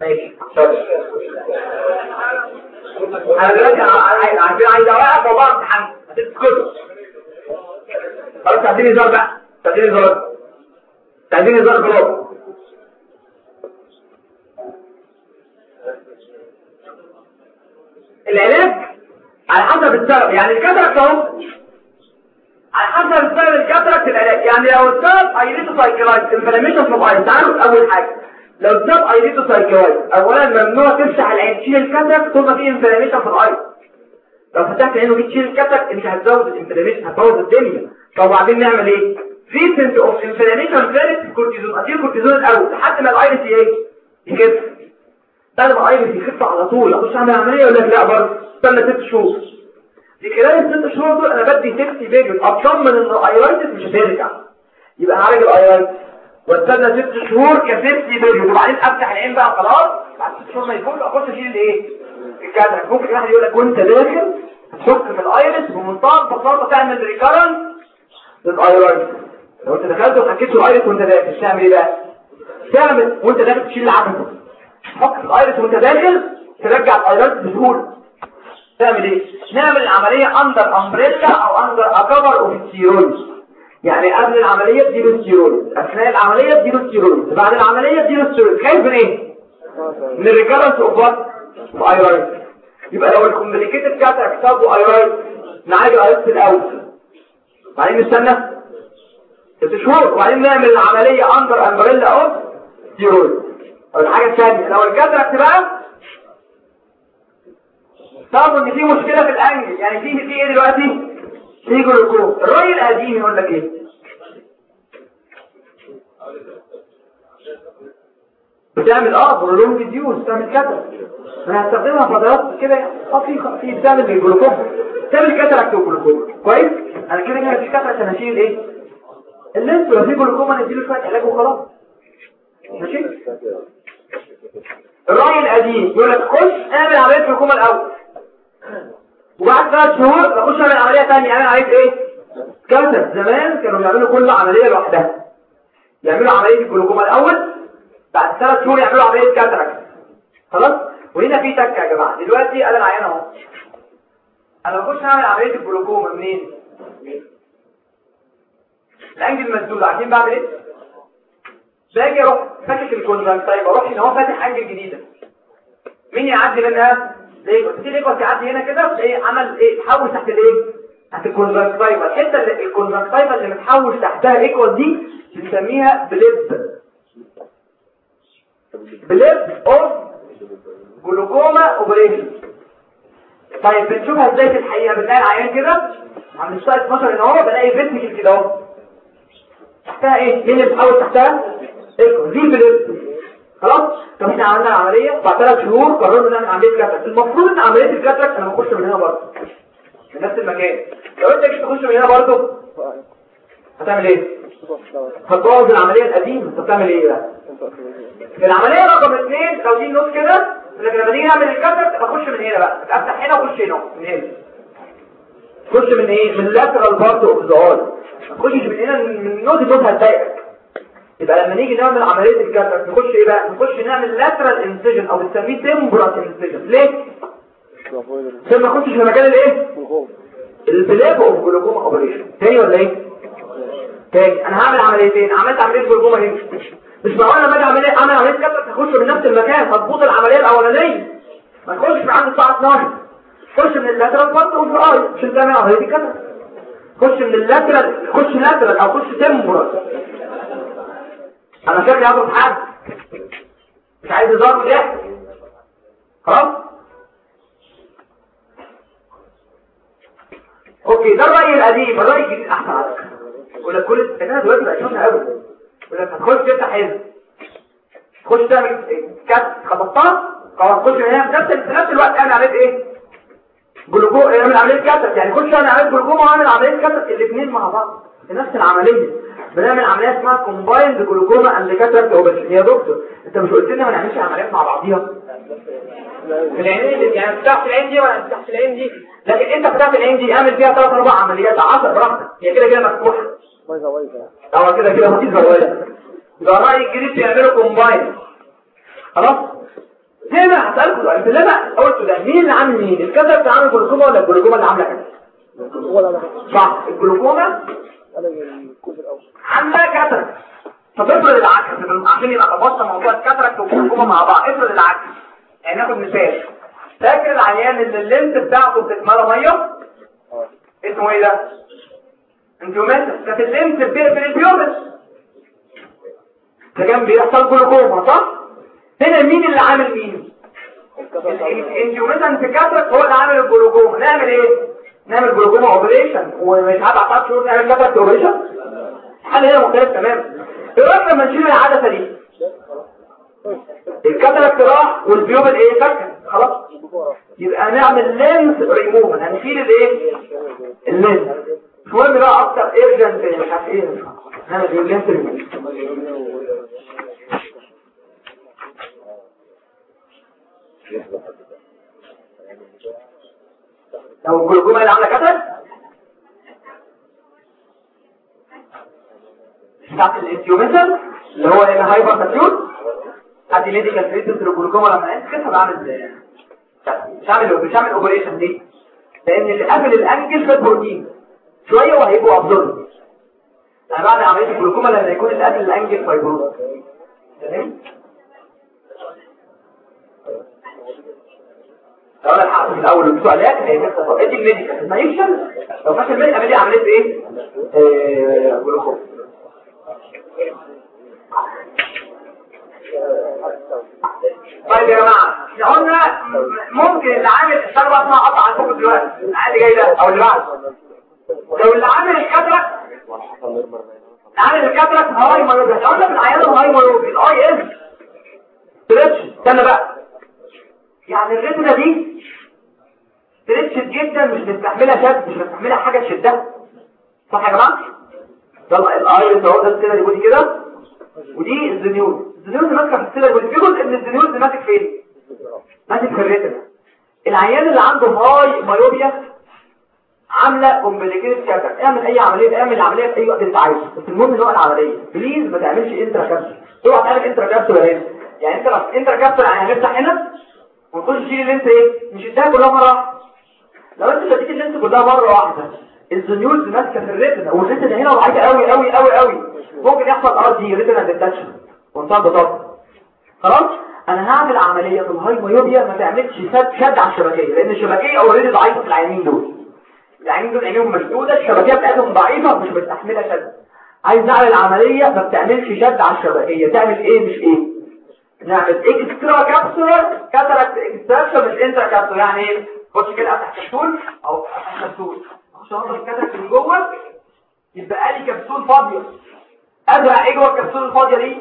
[SPEAKER 1] ماشي أنا دلوقتي عايزين عايز اوقف والله امتحان هتسكتوا خلاص تعديني هزار بقى. تعديني هزار تعديني هزار خلاص العلاج على حسب السبب. يعني ال cataract أهو. على حسب السبب ال cataract العلاج. يعني لو السبب iridocyclitis inflammation في تعالوا أول حاجة. لو السبب iridocyclitis اولا ممنوع تفتح العين تشيل ال cataract طول ما في inflammation في ال eye لو فتحت عينه تشيل ال cataract انت هتزود ال inflammation هتبوظ الدنيا. طب وبعدين نعمل إيه؟ treatment of inflammation first كورتيزون أديله كورتيزون الأول لحد ما ال iris إيه يخف. بعد ما ال iris يخف على طول. اخش اعمل عمليه ولا لا برضه. استنى ست شهور. في خلال الست شهور دول أنا بدي safety period أطمن إن ال iritis مش هترجع. يبقى هعالج ال iritis واستنى ست شهور ك safety period وبعدين أفتح العين بقى خلاص. بعد ست شهور ما يكون أخش أشيل الإيه؟ ال cataract ممكن واحد يقول لك وأنت داخل تشك في ال iris بمنتهى البساطه تعمل recurrence لل iritis لو أنت دخلت له ال iris وأنت داخل تعمل إيه بقى؟ تعمل وأنت داخل تشيل العدسه تحط ال iris وأنت داخل ترجع ال iritis بسهولة. تعمل إيه؟ نعمل العملية under umbrella أو under cover of يعني قبل العملية تديله الستيرويد أثناء العملية تديله الستيرويد بعد العملية تديله الستيرويد خايف من إيه من ال recurrence of what iritis يبقى لو ال complicated cataract سببه iritis نعالج ال iritis الأول. بعدين نستنى. ست شهور وبعدين نعمل العملية under umbrella of steroid الحاجة الثانية. لو ال cataract بقى تعرفوا إن في مشكلة في ال angle. يعني في في إيه دلوقتي؟ في جلوكوز الرأي القديم يقول لك إيه؟ بتعمل آه prolonged use بتعمل كده أنا هستخدمها فترات كده خفيفه في بتعمل الجلوكوز تعمل cataract وال glaucoma كويس؟ أنا كده كده مفيش cataract أنا هشيل إيه ال lens لو في جلوكوما نديله شوية علاج وخلاص. ماشي؟ الرأي القديم يقول لك خش اعمل عملية جلوكوما الأول. وبعد ثلاث شهور بخش اعمل عملية ثانية اعمل عمليه إيه؟ كانسر زمان كانوا بيعملوا كل عملية لوحدها. يعملوا عملية الجلوكوما الأول بعد ثلاث شهور يعملوا عملية cataract خلاص؟ وهنا في تكه يا جماعة. دلوقتي أنا العيان أهو. أنا بخش اعمل عملية الجلوكوما منين؟ ال angle مسدود عارفين بعمل إيه؟ باجي أروح فاتح ال conjunctiva أروح هنا. هو فاتح angle جديدة. مين يعدي منها؟ ليه في ال aqueous يعدي هنا كده إيه عمل إيه تحوش تحت الإيه؟ تحت ال conjunctiva الحته اللي ال conjunctiva اللي متحوش تحتها ال aqueous دي بنسميها bleb bleb of glaucoma operation طيب بنشوفها إزاي في الحقيقة؟ بنلاقي العيان كده عند ال side 12 إن هو بلاقي vesicle كده أهو. تحتها إيه؟ مين اللي بتحوش تحتها؟ aqueous دي bleb خلاص؟ طب إحنا عملنا العملية بعد ثلاث شهور قررنا نعمل عمليه cataract المفروض إن عملية ال cataract أنا بخش من هنا برضه. في نفس المكان. لو انت جيت تخش من هنا برضه هتعمل إيه؟ هتبوظ العملية القديمة. انت بتعمل إيه بقى؟ العملية رقم اثنين دي نص كده لكن لما نيجي نعمل ال cataract اخش من هنا بقى. افتح هنا واخش هنا. من هنا. خش من إيه؟ من ال lateral part of the تخش من هنا من نوت نوت هتضايقك. يبقى لما نيجي نعمل عملية ال cataract نخش إيه بقى؟ نخش نعمل lateral incision أو بنسميه temporal incision. ليه؟ عشان ما نخشش في مكان الإيه؟ ال bleb of glaucoma operation تاني ولا إيه؟ تاني. أنا هعمل عمليتين. عملت عملية جلوكوما هنا. مش معقول لما أجي أعمل إيه؟ أعمل عملية cataract اخش من نفس المكان هتبوظ العملية الأولانية. ما تخش في عند الساعة 12 خش من ال lateral part of ال eye عشان تعمل عمليه ال cataract خش من ال lateral خش lateral أو خش temporal أنا شكلي هضرب حد مش عايز ضرب ضحك خلاص. أوكي ده الرأي القديم الرأي الجديد. أحسن عليك ولا كل أنا دلوقتي بقى شوفها قوي ولا هتخش تفتح هنا. تخش تعمل كات خبطتها خلاص تخش هنا. في نفس في نفس الوقت أنا عملت إيه؟ جلوكوم اعمل عمليه كاتب. يعني خش أنا عملت جلوكوم واعمل عمليه كاتب. الاثنين مع بعض. في نفس العملية. بنعمل عملية اسمها combined glaucoma and cataract operation يا دكتور انت مش قلت لنا ما نعملش عمليات مع بعضيها؟ في العينين يعني فتحت العين دي ولا فتحت العين دي؟ لكن انت فتحت العين دي اعمل فيها ثلاث أربع عمليات. 10 براحتك. هي كده كده مفتوحة.
[SPEAKER 2] بايظة بايظة.
[SPEAKER 1] هو كده كده مفيش جواز يبقى الراي الجديد بيعملوا combined خلاص؟ زي ما هسألكم سؤال. في اللي أنا قلته ده مين اللي عامل مين؟ ال cataract عامل جلوكوما ولا الجلوكوما اللي
[SPEAKER 2] عاملة أنا.
[SPEAKER 1] صح. الجلوكوما
[SPEAKER 2] أنا الجزء
[SPEAKER 1] cataract طب افرض العكس. عشان يبقى تبص موضوع ال cataract وال glaucoma مع بعض. افرض العكس. يعني ناخد مثال. فاكر العيان اللي ال lens بتاعته بتتملى مية؟ اسمه إيه ده؟ intumescent كانت ال lens بتقفل ال pupil ده كان بيحصل جلوكوما صح؟ هنا مين اللي عامل مين؟ ال intumescent في cataract هو اللي عامل الجلوكوما. نعمل إيه؟ نعمل glaucoma operation ومش عارف أعطاك شهور نعمل cataract operation الحل هنا مختلف تماما. إيه رأيك لما نشيل العدسة دي؟ ال cataract راح وال pupil إيه فكت خلاص. يبقى نعمل لينس ريموف هنشيل الإيه؟ ال lens مش مهم بقى أكتر urgent مش عارف إيه نعمل إيه لينس ريموف لو الجلوكوما اللي عاملة كاتراكت بتاعت الانتيوميتر اللي هو هنا هايبر تاتيون حد ميديكال تريتمنت للجلوكوما لما انت كده بعمل إزاي مش هعمل مش هعمل اوبريشن دي. لأن اللي قبل الأنجل في بروتين. شوية وهيبقوا ابزورب أنا بعمل عملية الجلوكوما لما يكون اللي قبل الأنجل فايبروز. تمام؟ لو الحق في الأول هي ادي الميديكال ما يفشل. لو فشل الميديكال اعمل لي عمليه إيه؟ جلوكوما طيب يا جماعة إحنا قلنا ممكن اللي عامل الشربة اسمها قطع عندكم دلوقتي. اللي جاي ده أو اللي بعده لو اللي عامل الكاتراك عامل الكاتراك هاي مايوبي إحنا قلنا في العيان الهاي الاي اس stretch استنى بقى. يعني ال retina دي stretched جدا مش مستحملها شد مش مستحملها حاجة تشدها. صح يا جماعة؟ يلا ال iris اهو ده ال ciliary كده. ودي ال zonule اللي ماسكة في ال ciliary في جزء من ال zonule اللي ماسك فين؟ ماسك في ال retina العيان اللي عنده high myopia عاملة complicated cataract اعمل أي عملية اعمل العملية في أي وقت أنت عايزه. بس المهم نوع العملية please ما تعملش intracapsular اوعى تعمل intracapsular هنا يعني أنت intracapsular يعني هنفتح هنا؟ ونخش نشيل ال lens إيه نشدها كلها مرة. لو انت شديت ال lens كلها مرة واحدة ال zonules ماسكة في ال retina وال retina هنا ضعيفه قوي قوي قوي قوي. ممكن يحصل RD retinal detachment وانتهى ببساطه خلاص؟ أنا هعمل عملية في ال high myopia ما تعملش شد شد على الشبكية لأن الشبكية already ضعيفة في العينين دول. العينين دول عينيهم مشدودة الشبكية بتاعتهم ضعيفة مش مستحمله شد. عايز نعمل عملية ما بتعملش شد على الشبكية. تعمل إيه؟ مش إيه؟ نعمل extracapsular cataract extraction مش intracapsular. يعني إيه؟ خش كده افتح كبسول أو افتح كبسول اخش أحط ال cataract من جوه يبقى لي كبسول فاضية. ازرع إيه جوه الكبسول الفاضية دي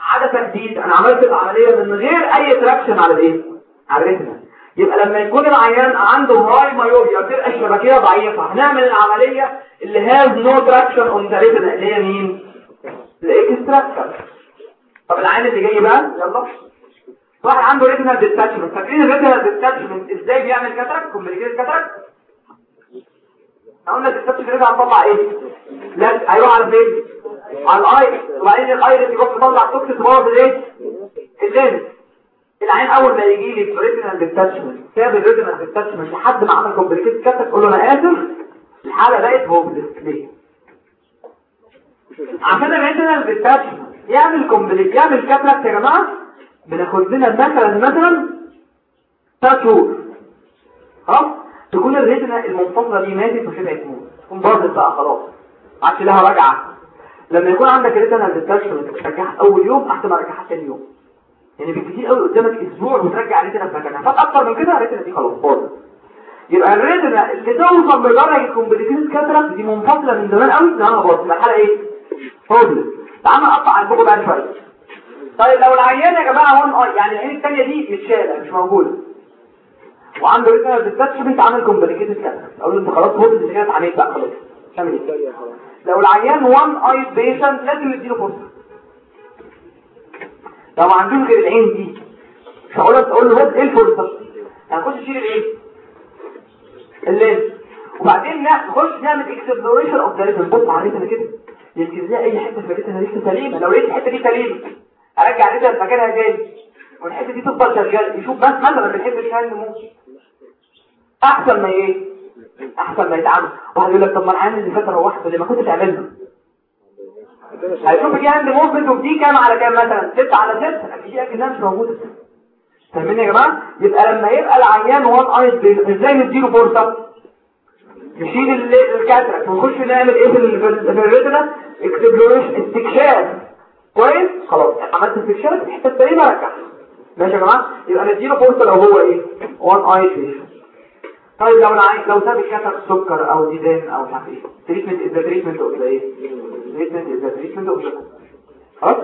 [SPEAKER 1] عدسه جديد أنا عملت العملية من غير أي traction على الايه على ال retina يبقى لما يكون العيان عنده high myopia تبقى الشبكيه ضعيفة هنعمل العملية اللي has no traction on the retina اللي هي مين؟ ال extraction طب العين اللي جاي بقى؟ يلا. واحد عنده retinal detachment فاكرين ال retinal detachment إزاي بيعمل cataract complicated cataract قلنا ال detachment retinal هتطلع إيه؟ لا هيروح على فين على ال iris وبعدين ال iris يروح يطلع toxic power الإيه؟ ال lens العين أول ما يجي لي retinal detachment ساب ال retinal detachment لحد ما عمل complicated cataract تقول له أنا آسف. الحالة بقت hopeless ليه عشان ال retinal detachment يعمل complic يعمل cataract يا جماعة بناخد لنا مثلا مثلا 3 شهور تكون ال retina المنفصلة دي ماتت وشبعت موت تكون باظت بقى خلاص. ما عادش لها رجعة. لما يكون عندك retinal detachment بترجعها أول يوم أحسن ما ترجعها ثاني يوم. يعني بالكثير قوي قدامك أسبوع وترجع ال retina في مكانها فات أكتر من كده ال retina دي خلاص باظت. يبقى ال retina اللي توصل لدرجة complication cataract دي منفصلة من زمان قوي ده أنا بص الحاله إيه؟ فاضل تعالى نقطع البوكو بعد شوية. طيب لو العيان يا جماعة one eye يعني العين الثانية دي مش شايله مش موجودة. وعنده retinal detachment عامل complicated cataract أقول له أنت خلاص خد انت كده اتعميت بقى خلاص. تعمل إيه؟ لو العيان one-eyed patient لازم نديله فرصة. لو ما عندوش غير العين دي مش هقول له تقول له إيه الفرصة؟ هنخش نشيل الايه الليل وبعدين نخش نعمل exploration of the بص على ال retina كده. يمكن زي أي حتة في ال retina لسه سليمه لو لقيت الحتة دي سليمه أرجع ال retina مكانها جاي والحتة دي تفضل شغالة. يشوف بس مثلا ما بنحبش هاي النمو أحسن ما إيه؟ أحسن ما يتعمى واحد يقول لك طب ما العيان اللي فات روحت اللي ما كنتش تعملها. هيشوف دي hand movement ودي كام على كام مثلا؟ 6 على 6 أكيد أكيد مش موجوده فاهمين يا جماعة؟ يبقى لما يبقى العيان one-eyed إزاي نديله فرصة؟ نشيل ال cataract ونخش نعمل إيه في ال retina؟ exploration استكشاف. كويس؟ خلاص. عملت استكشاف الحته السليمه رجع ماشي يا جماعة؟ يبقى نديله فرصة لو هو إيه؟ one-eyed طيب لو العين لو ساب ال cataract سكر أو ديدان أو مش عارف إيه. treatment is treatment of إيه treatment is treatment of خلاص؟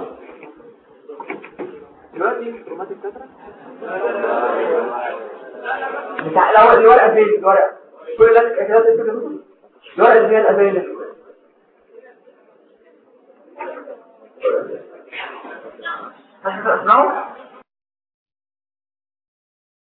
[SPEAKER 1] دلوقتي traumatic cataract بتاع الورقه فين؟ الورقه كل ده كده الورقه فيها الابانه اسمعوا